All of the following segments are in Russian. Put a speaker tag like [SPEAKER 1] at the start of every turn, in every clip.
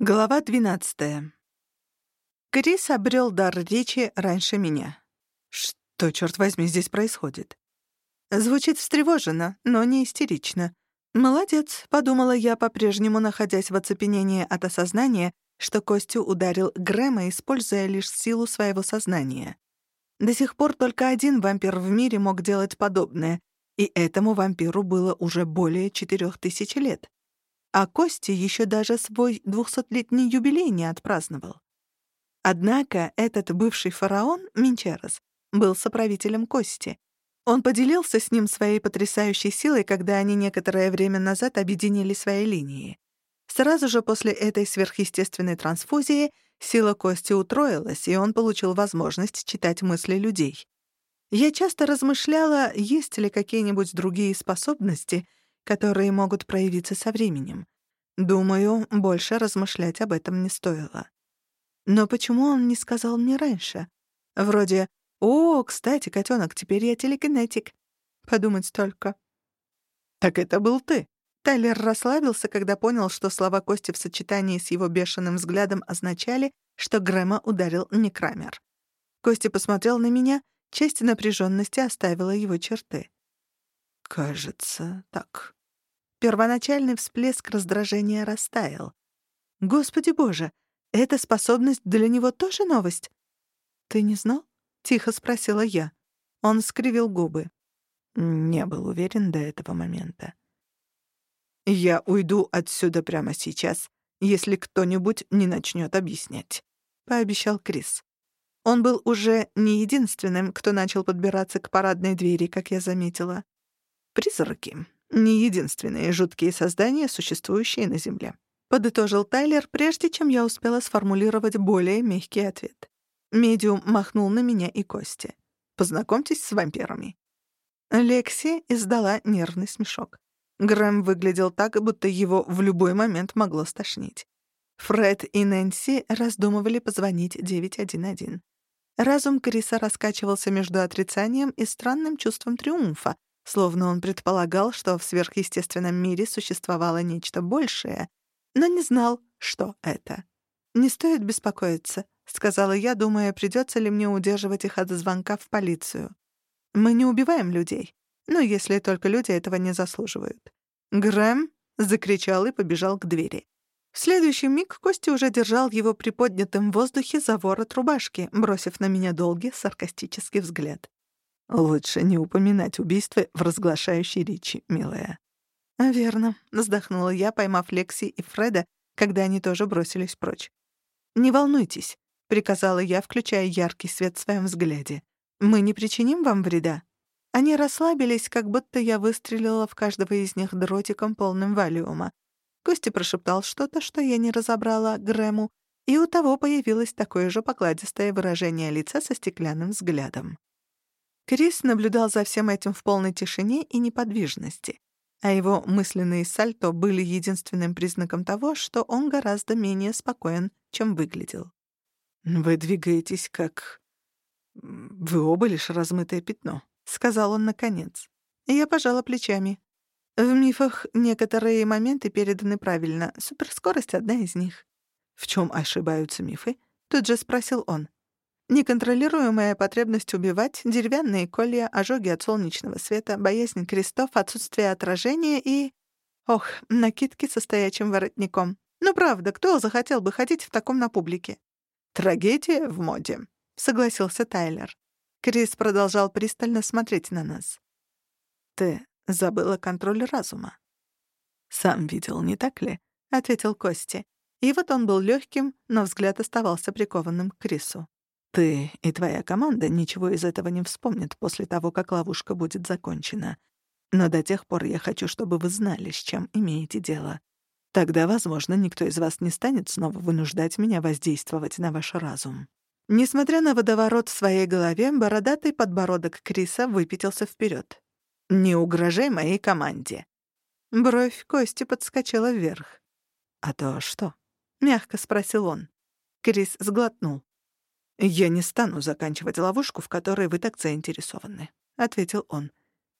[SPEAKER 1] Глава 12. Крис обрел дар речи раньше меня. Что, черт возьми, здесь происходит? Звучит встревоженно, но не истерично. «Молодец», — подумала я, по-прежнему находясь в оцепенении от осознания, что Костю ударил Грэма, используя лишь силу своего сознания. До сих пор только один вампир в мире мог делать подобное, и этому вампиру было уже более четырех тысяч лет а Кости еще даже свой двухсотлетний юбилей не отпраздновал. Однако этот бывший фараон, Минчерос, был соправителем Кости. Он поделился с ним своей потрясающей силой, когда они некоторое время назад объединили свои линии. Сразу же после этой сверхъестественной трансфузии сила Кости утроилась, и он получил возможность читать мысли людей. Я часто размышляла, есть ли какие-нибудь другие способности — которые могут проявиться со временем. Думаю, больше размышлять об этом не стоило. Но почему он не сказал мне раньше? Вроде «О, кстати, котенок, теперь я телекинетик». Подумать только. «Так это был ты». Тайлер расслабился, когда понял, что слова Кости в сочетании с его бешеным взглядом означали, что Грэма ударил не Крамер. Костя посмотрел на меня, часть напряженности оставила его черты. «Кажется, так», Первоначальный всплеск раздражения растаял. «Господи боже, эта способность для него тоже новость?» «Ты не знал?» — тихо спросила я. Он скривил губы. Не был уверен до этого момента. «Я уйду отсюда прямо сейчас, если кто-нибудь не начнет объяснять», — пообещал Крис. Он был уже не единственным, кто начал подбираться к парадной двери, как я заметила. «Призраки не единственные жуткие создания, существующие на Земле. Подытожил Тайлер, прежде чем я успела сформулировать более мягкий ответ. Медиум махнул на меня и Кости. «Познакомьтесь с вампирами». Лекси издала нервный смешок. Грэм выглядел так, будто его в любой момент могло стошнить. Фред и Нэнси раздумывали позвонить 911. Разум Криса раскачивался между отрицанием и странным чувством триумфа, словно он предполагал, что в сверхъестественном мире существовало нечто большее, но не знал, что это. «Не стоит беспокоиться», — сказала я, думая, придется ли мне удерживать их от звонка в полицию. «Мы не убиваем людей, но если только люди этого не заслуживают». Грэм закричал и побежал к двери. В следующий миг Костя уже держал его приподнятым в воздухе за ворот рубашки, бросив на меня долгий саркастический взгляд. Лучше не упоминать убийство в разглашающей речи, милая. «Верно», — вздохнула я, поймав Лекси и Фреда, когда они тоже бросились прочь. «Не волнуйтесь», — приказала я, включая яркий свет в своем взгляде. «Мы не причиним вам вреда». Они расслабились, как будто я выстрелила в каждого из них дротиком, полным валиума. Костя прошептал что-то, что я не разобрала, Грэму, и у того появилось такое же покладистое выражение лица со стеклянным взглядом. Крис наблюдал за всем этим в полной тишине и неподвижности, а его мысленные сальто были единственным признаком того, что он гораздо менее спокоен, чем выглядел. «Вы двигаетесь как... Вы оба лишь размытое пятно», — сказал он наконец. Я пожала плечами. В мифах некоторые моменты переданы правильно. Суперскорость — одна из них. «В чем ошибаются мифы?» — тут же спросил он. Неконтролируемая потребность убивать, деревянные колья, ожоги от солнечного света, боязнь крестов, отсутствие отражения и... Ох, накидки со стоячим воротником. Ну правда, кто захотел бы ходить в таком на публике? Трагедия в моде, согласился Тайлер. Крис продолжал пристально смотреть на нас. Ты забыла контроль разума. Сам видел, не так ли? ответил Кости. И вот он был легким, но взгляд оставался прикованным к Крису. Ты и твоя команда ничего из этого не вспомнят после того, как ловушка будет закончена. Но до тех пор я хочу, чтобы вы знали, с чем имеете дело. Тогда, возможно, никто из вас не станет снова вынуждать меня воздействовать на ваш разум». Несмотря на водоворот в своей голове, бородатый подбородок Криса выпятился вперед. «Не угрожай моей команде». Бровь Кости подскочила вверх. «А то что?» — мягко спросил он. Крис сглотнул. «Я не стану заканчивать ловушку, в которой вы так заинтересованы», — ответил он.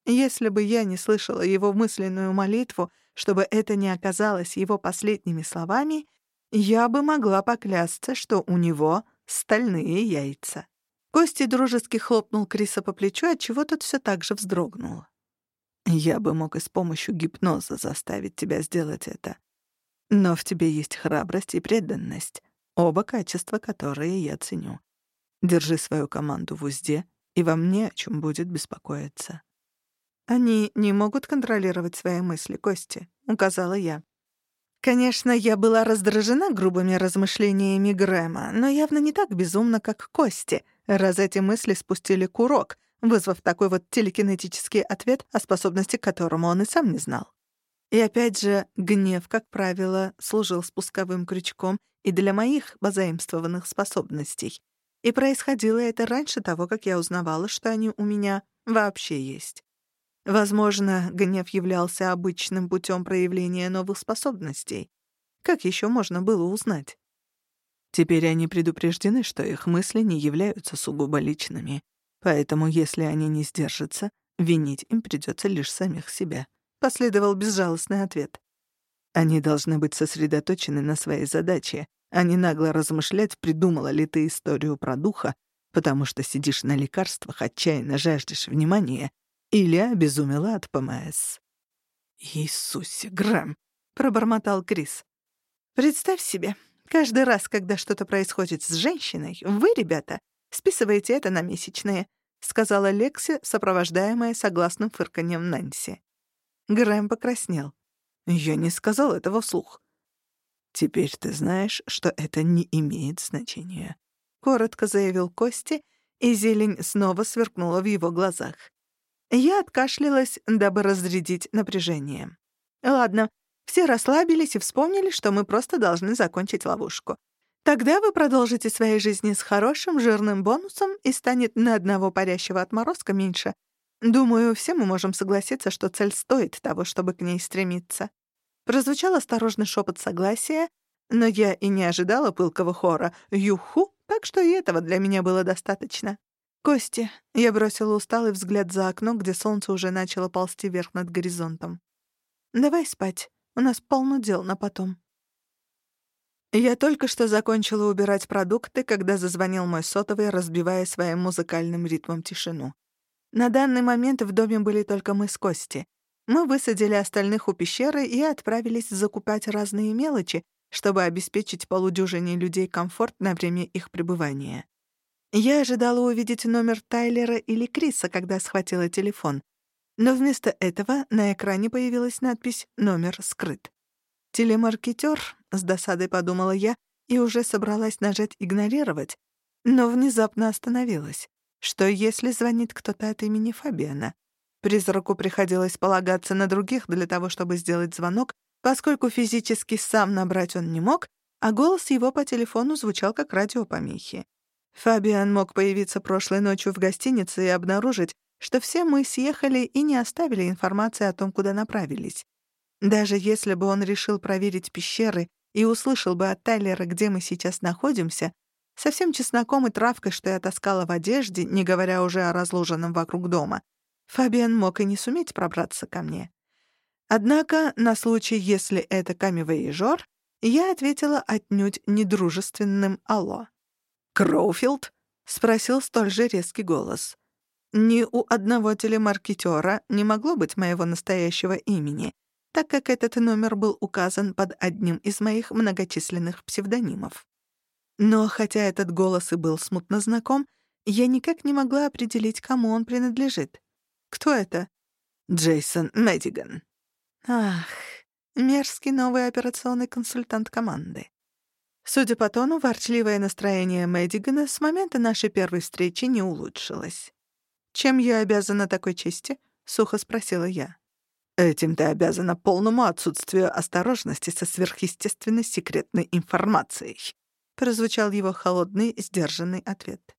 [SPEAKER 1] Если бы я не слышала его мысленную молитву, чтобы это не оказалось его последними словами, Я бы могла поклясться, что у него стальные яйца. Кости дружески хлопнул Криса по плечу, отчего тот все так же вздрогнул. «Я бы мог и с помощью гипноза заставить тебя сделать это. Но в тебе есть храбрость и преданность, оба качества, которые я ценю. Держи свою команду в узде, и вам не о чем будет беспокоиться». «Они не могут контролировать свои мысли, Кости», — указала я. Конечно, я была раздражена грубыми размышлениями Грэма, но явно не так безумно, как Кости — раз эти мысли спустили курок, вызвав такой вот телекинетический ответ, о способности к которому он и сам не знал. И опять же, гнев, как правило, служил спусковым крючком и для моих позаимствованных способностей. И происходило это раньше того, как я узнавала, что они у меня вообще есть. Возможно, гнев являлся обычным путем проявления новых способностей. Как еще можно было узнать? Теперь они предупреждены, что их мысли не являются сугубо личными, поэтому если они не сдержатся, винить им придется лишь самих себя. Последовал безжалостный ответ. Они должны быть сосредоточены на своей задаче, а не нагло размышлять, придумала ли ты историю про духа, потому что сидишь на лекарствах, отчаянно жаждешь внимания, или обезумела от ПМС. «Иисусе, Грэм!» — пробормотал Крис. «Представь себе, Каждый раз, когда что-то происходит с женщиной, вы, ребята, списываете это на месячные», — сказала Лекси, сопровождаемая согласным фырканьем Нэнси. Грэм покраснел. «Я не сказал этого вслух». «Теперь ты знаешь, что это не имеет значения», — коротко заявил Кости, и зелень снова сверкнула в его глазах. Я откашлялась, дабы разрядить напряжение. «Ладно, все расслабились и вспомнили, что мы просто должны закончить ловушку. Тогда вы продолжите своей жизни с хорошим жирным бонусом и станет на одного парящего отморозка меньше. Думаю, все мы можем согласиться, что цель стоит того, чтобы к ней стремиться. Прозвучал осторожный шепот согласия, но я и не ожидала пылкого хора «Юху», так что и этого для меня было достаточно. «Кости», — я бросила усталый взгляд за окно, где солнце уже начало ползти вверх над горизонтом. «Давай спать. У нас полно дел на потом». Я только что закончила убирать продукты, когда зазвонил мой сотовый, разбивая своим музыкальным ритмом тишину. На данный момент в доме были только мы с Кости. Мы высадили остальных у пещеры и отправились закупать разные мелочи, чтобы обеспечить полудюжине людей комфорт на время их пребывания. Я ожидала увидеть номер Тайлера или Криса, когда схватила телефон, но вместо этого на экране появилась надпись «Номер скрыт». «Телемаркетер», — с досадой подумала я, и уже собралась нажать «Игнорировать», но внезапно остановилась. Что если звонит кто-то от имени Фабиана? Призраку приходилось полагаться на других для того, чтобы сделать звонок, поскольку физически сам набрать он не мог, а голос его по телефону звучал как радиопомехи. Фабиан мог появиться прошлой ночью в гостинице и обнаружить, что все мы съехали и не оставили информации о том, куда направились. Даже если бы он решил проверить пещеры и услышал бы от Тайлера, где мы сейчас находимся, со всем чесноком и травкой, что я таскала в одежде, не говоря уже о разложенном вокруг дома, Фабиан мог и не суметь пробраться ко мне. Однако, на случай, если это камевоежор, я ответила отнюдь недружественным «Алло». «Кроуфилд?» — спросил столь же резкий голос. Ни у одного телемаркетера не могло быть моего настоящего имени, так как этот номер был указан под одним из моих многочисленных псевдонимов. Но хотя этот голос и был смутно знаком, я никак не могла определить, кому он принадлежит. Кто это? Джейсон Мэддиган. Ах, мерзкий новый операционный консультант команды. Судя по тону, ворчливое настроение Мэддигана с момента нашей первой встречи не улучшилось. «Чем я обязана такой чести?» — сухо спросила я. «Этим ты обязана полному отсутствию осторожности со сверхъестественной секретной информацией», — прозвучал его холодный, сдержанный ответ.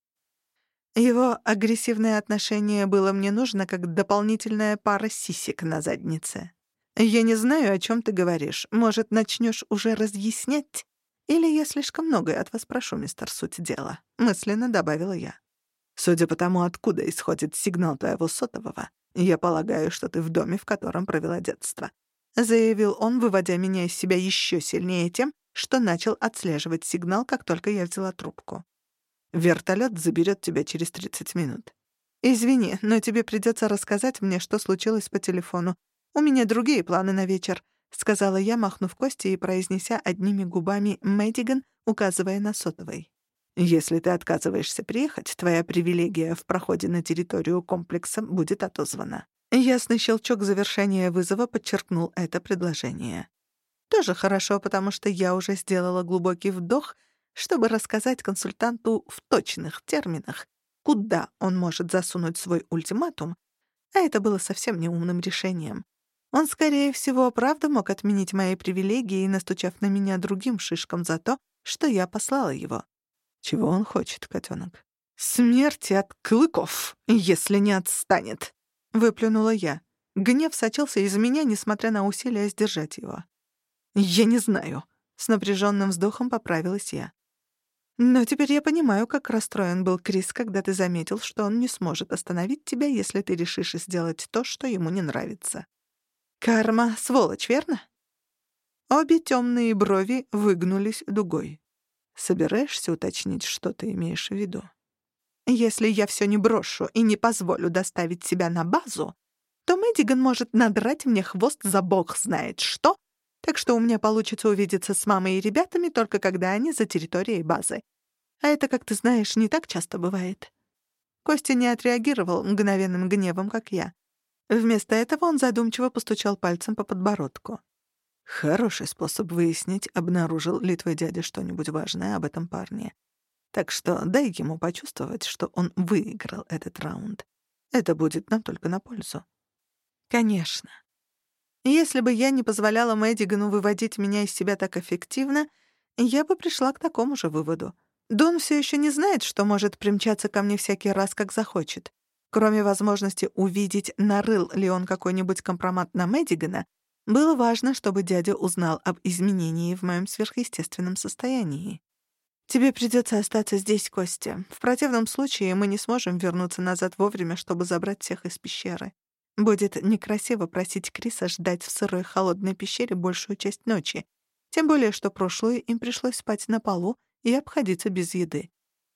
[SPEAKER 1] Его агрессивное отношение было мне нужно как дополнительная пара сисек на заднице. «Я не знаю, о чем ты говоришь. Может, начнешь уже разъяснять? Или я слишком многое от вас прошу, мистер Суть дела?» — мысленно добавила я. Судя по тому, откуда исходит сигнал твоего сотового, я полагаю, что ты в доме, в котором провела детство. — заявил он, выводя меня из себя еще сильнее тем, что начал отслеживать сигнал, как только я взяла трубку. «Вертолет заберет тебя через 30 минут. Извини, но тебе придется рассказать мне, что случилось по телефону. У меня другие планы на вечер», — сказала я, махнув кости и произнеся одними губами «Мэддиган», указывая на сотовой. «Если ты отказываешься приехать, твоя привилегия в проходе на территорию комплекса будет отозвана». Ясный щелчок завершения вызова подчеркнул это предложение. Тоже хорошо, потому что я уже сделала глубокий вдох, чтобы рассказать консультанту в точных терминах, куда он может засунуть свой ультиматум, а это было совсем неумным решением. Он, скорее всего, правда мог отменить мои привилегии, настучав на меня другим шишкам за то, что я послала его. Чего он хочет, котенок? Смерти от клыков, если не отстанет, выплюнула я. Гнев сочился из меня, несмотря на усилия сдержать его. «Я не знаю», — с напряженным вздохом поправилась я. «Но теперь я понимаю, как расстроен был Крис, когда ты заметил, что он не сможет остановить тебя, если ты решишь сделать то, что ему не нравится. Карма — сволочь, верно?» Обе темные брови выгнулись дугой. «Собираешься уточнить, что ты имеешь в виду?» «Если я все не брошу и не позволю доставить себя на базу, то Мэддиган может надрать мне хвост за бог знает что так что у меня получится увидеться с мамой и ребятами только когда они за территорией базы. А это, как ты знаешь, не так часто бывает. Костя не отреагировал мгновенным гневом, как я. Вместо этого он задумчиво постучал пальцем по подбородку. Хороший способ выяснить, обнаружил ли твой дядя что-нибудь важное об этом парне. Так что дай ему почувствовать, что он выиграл этот раунд. Это будет нам только на пользу. Конечно. Если бы я не позволяла Мэддигану выводить меня из себя так эффективно, я бы пришла к такому же выводу. Дон все еще не знает, что может примчаться ко мне всякий раз, как захочет. Кроме возможности увидеть, нарыл ли он какой-нибудь компромат на Мэддигана, было важно, чтобы дядя узнал об изменении в моем сверхъестественном состоянии. «Тебе придется остаться здесь, Костя. В противном случае мы не сможем вернуться назад вовремя, чтобы забрать всех из пещеры. Будет некрасиво просить Криса ждать в сырой холодной пещере большую часть ночи, тем более что прошлую им пришлось спать на полу и обходиться без еды.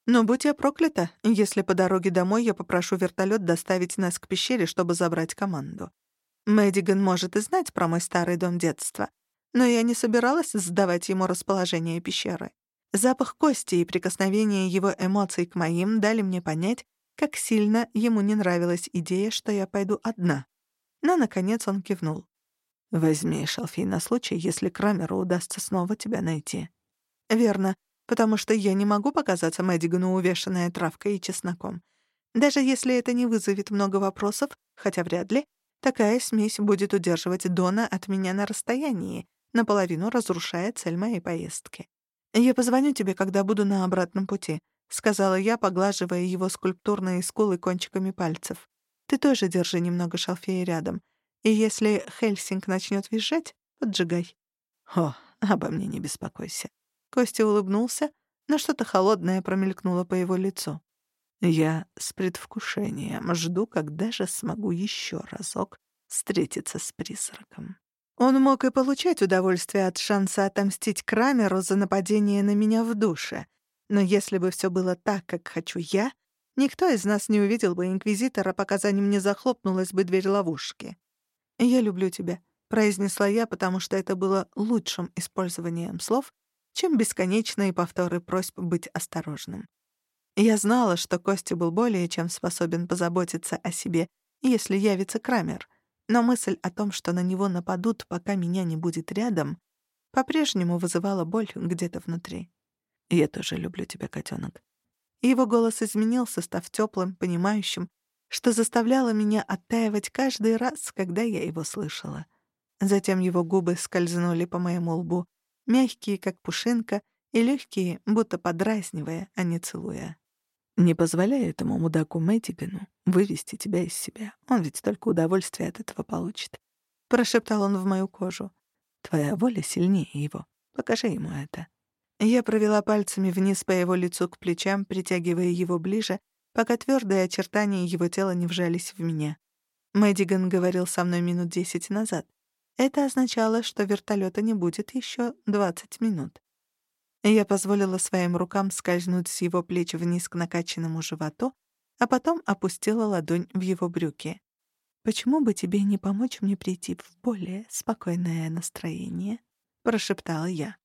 [SPEAKER 1] Но будь я проклята, если по дороге домой я попрошу вертолет доставить нас к пещере, чтобы забрать команду. Мэддиган может и знать про мой старый дом детства, но я не собиралась сдавать ему расположение пещеры. Запах кости и прикосновение его эмоций к моим дали мне понять, как сильно ему не нравилась идея, что я пойду одна. Но, наконец, он кивнул. «Возьми шалфей на случай, если Крамеру удастся снова тебя найти». «Верно, потому что я не могу показаться Мэддигану увешанная травкой и чесноком. Даже если это не вызовет много вопросов, хотя вряд ли, такая смесь будет удерживать Дона от меня на расстоянии, наполовину разрушая цель моей поездки. Я позвоню тебе, когда буду на обратном пути. — сказала я, поглаживая его скульптурные скулы кончиками пальцев. «Ты тоже держи немного шалфея рядом. И если Хельсинг начнет визжать, поджигай». «О, обо мне не беспокойся». Костя улыбнулся, но что-то холодное промелькнуло по его лицу. «Я с предвкушением жду, когда же смогу еще разок встретиться с призраком». Он мог и получать удовольствие от шанса отомстить Крамеру за нападение на меня в душе, но если бы все было так, как хочу я, никто из нас не увидел бы Инквизитора, пока за ним не захлопнулась бы дверь ловушки. «Я люблю тебя», — произнесла я, потому что это было лучшим использованием слов, чем бесконечные повторы просьб быть осторожным. Я знала, что Костя был более чем способен позаботиться о себе, если явится Крамер, но мысль о том, что на него нападут, пока меня не будет рядом, по-прежнему вызывала боль где-то внутри. Я тоже люблю тебя, котенок. Его голос изменился, став теплым, понимающим, что заставляло меня оттаивать каждый раз, когда я его слышала. Затем его губы скользнули по моему лбу, мягкие, как пушинка, и легкие, будто подразнивая, а не целуя. «Не позволяй этому мудаку Мэттигану вывести тебя из себя. Он ведь только удовольствие от этого получит». Прошептал он в мою кожу. «Твоя воля сильнее его. Покажи ему это». Я провела пальцами вниз по его лицу к плечам, притягивая его ближе, пока твердые очертания его тела не вжались в меня. Мэддиган говорил со мной минут десять назад. Это означало, что вертолета не будет еще 20 минут. Я позволила своим рукам скользнуть с его плеч вниз к накачанному животу, а потом опустила ладонь в его брюки. «Почему бы тебе не помочь мне прийти в более спокойное настроение?» — прошептала я.